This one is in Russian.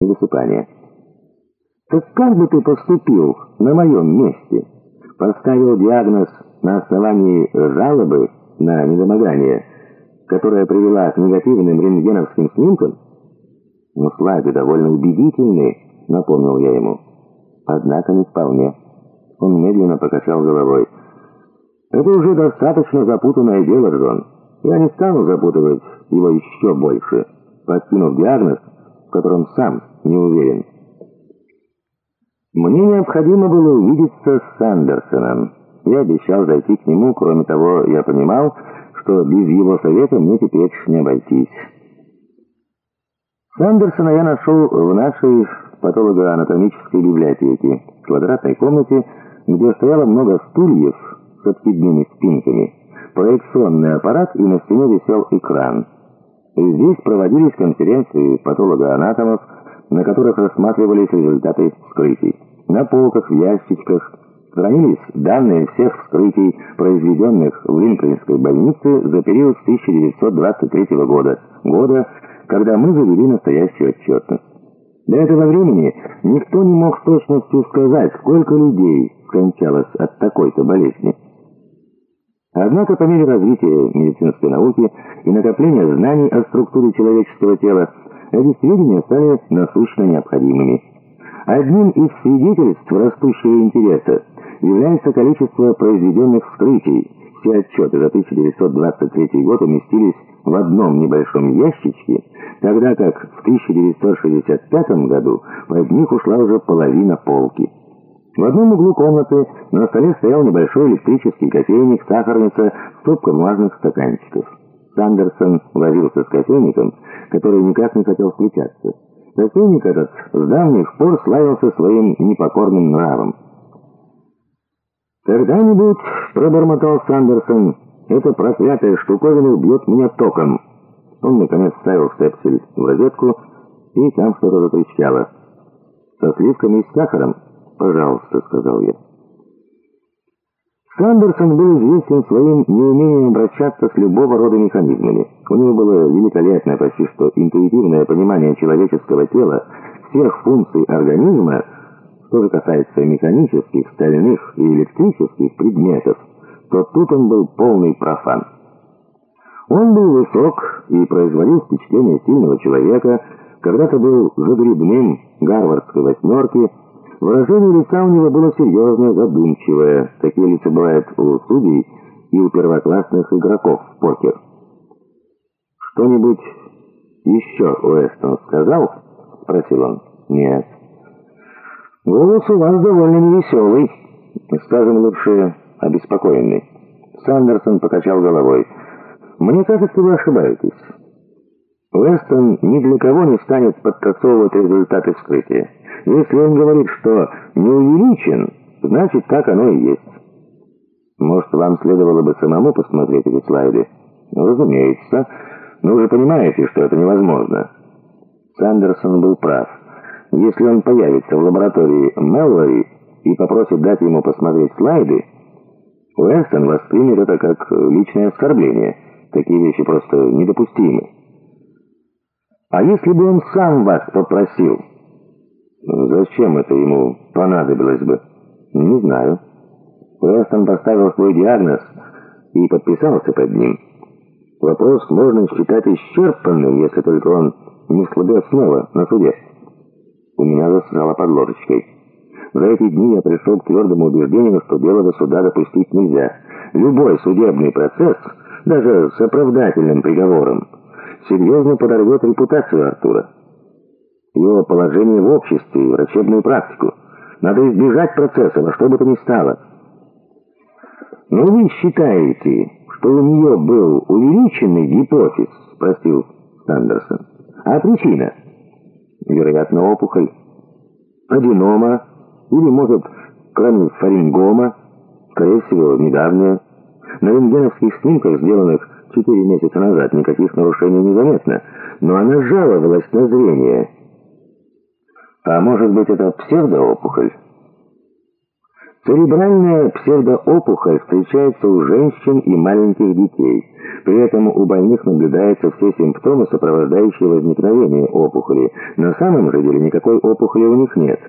и высыпания. Так как бы ты поступил на моем месте? Поставил диагноз на основании жалобы на недомогание, которая привела к негативным рентгеновским снимкам? Ну, слайды довольно убедительны, напомнил я ему. Однако не вполне. Он медленно покачал головой. Это уже достаточно запутанное дело, Джон. Я не стану запутывать его еще больше, подкинув диагноз, в котором сам не уверен. Мне необходимо было увидеться с Сандерсоном. Я обещал зайти к нему, кроме того, я понимал, что без его совета мне теперь не обойтись. Сандерсона я нашел в нашей патологоанатомической библиотеке, в квадратной комнате, где стояло много стульев с откидными спинками, проекционный аппарат и на стене висел экран. Здесь проводились конференции патологоанатомов, на которых рассматривались результаты вскрытий. На полках, в ящичках хранились данные всех вскрытий, произведенных в Линкольнской больнице за период с 1923 года, года, когда мы завели настоящую отчетность. До этого времени никто не мог с точностью сказать, сколько людей скончалось от такой-то болезни. Однако по мере развития медицинской науки и накопления знаний о структуре человеческого тела, эти сведения стали насущно необходимыми. Одним из свидетельств растущего интереса является количество произведенных вскрытий. Все отчеты за 1923 год уместились в одном небольшом ящичке, тогда как в 1965 году под них ушла уже половина полки. В одном углу комнаты на столе стоял небольшой электрический кофейник, сахарница, стопка бумажных стаканчиков. Сандерсон возился с кофейником, который никак не хотел включаться. Кофейник этот с давних пор славился своим непокорным нравом. «Когда-нибудь, — пробормотал Сандерсон, — эта проклятая штуковина убьет меня током». Он, наконец, вставил степсель в розетку, и там что-то затрещало. «Со сливками и с сахаром?» «Пожалуйста», — сказал я. Сандерсон был известен своим неумением обращаться с любого рода механизмами. У него было великолепное, почти что интуитивное понимание человеческого тела, всех функций организма, что же касается механических, стальных и электрических предметов, то тут он был полный профан. Он был высок и производил впечатление сильного человека, когда-то был загребным гарвардской восьмерки, Выражение лица у него было серьезное, задумчивое. Такие лица бывают у судей и у первоклассных игроков в покер. «Что-нибудь еще Уэстон сказал?» — спросил он. «Нет». «Голос у вас довольно невеселый, скажем лучше, обеспокоенный». Сандерсон покачал головой. «Мне кажется, вы ошибаетесь. Уэстон ни для кого не станет подтасовывать результаты вскрытия. Если он говорит, что не увеличен, значит, так оно и есть. Может, вам следовало бы самому посмотреть эти слайды? Ну, разумеется. Но вы же понимаете, что это невозможно. Сандерсон был прав. Если он появится в лаборатории Меллори и попросит дать ему посмотреть слайды, Уэстон воспримет это как личное оскорбление. Такие вещи просто недопустимы. А если бы он сам вас попросил... Зачем это ему понадобилось бы? Не знаю. Уэстон поставил свой диагноз и подписался под ним. Вопрос можно считать исчерпанным, если только он не слабее снова на суде. У меня засрало под ложечкой. За эти дни я пришел к твердому убеждению, что дело до суда допустить нельзя. Любой судебный процесс, даже с оправдательным приговором, серьезно подорвет репутацию Артура его положение в обществе и врачебную практику. Надо избежать процесса во что бы то ни стало. Но вы считаете, что у нее был увеличенный гипофиз, спросил Сандерсон. А причина? Вероятно, опухоль. Аденома или, может, кранифарингома, скорее всего, недавняя. На рентгеновских снимках, сделанных четыре месяца назад, никаких нарушений не заметно, но она жаловалась на зрение. А может быть, это псевдоопухоль? Церебральная псевдоопухоль встречается у женщин и маленьких детей. При этом у больных наблюдаются все симптомы, сопровождающие возникновение опухоли. На самом же деле никакой опухоли у них нет.